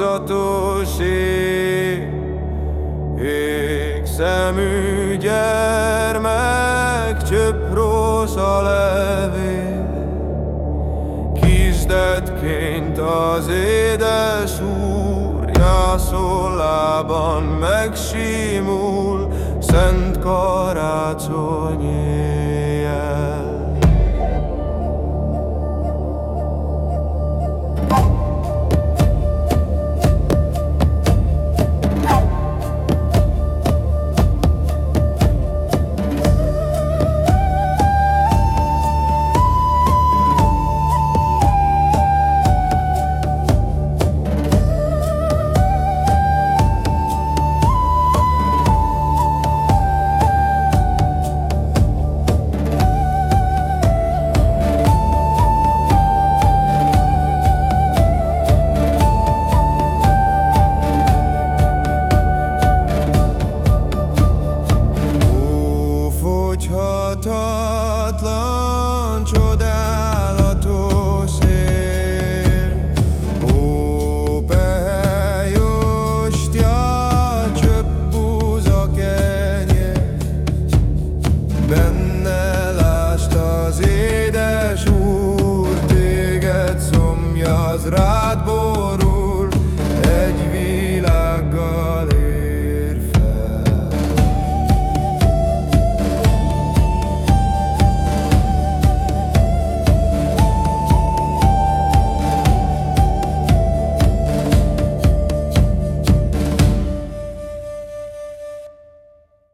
Izatos ég, ég szemű gyermek, csöpp rózsa levél. Kisdetként az édes úr, jászolában megsimul, szent karácsony Halhatatlan csodálatos ér. Ó, pehelyostja, csöpp búza Benne lást az édes úr Téged szomjaz rád borul.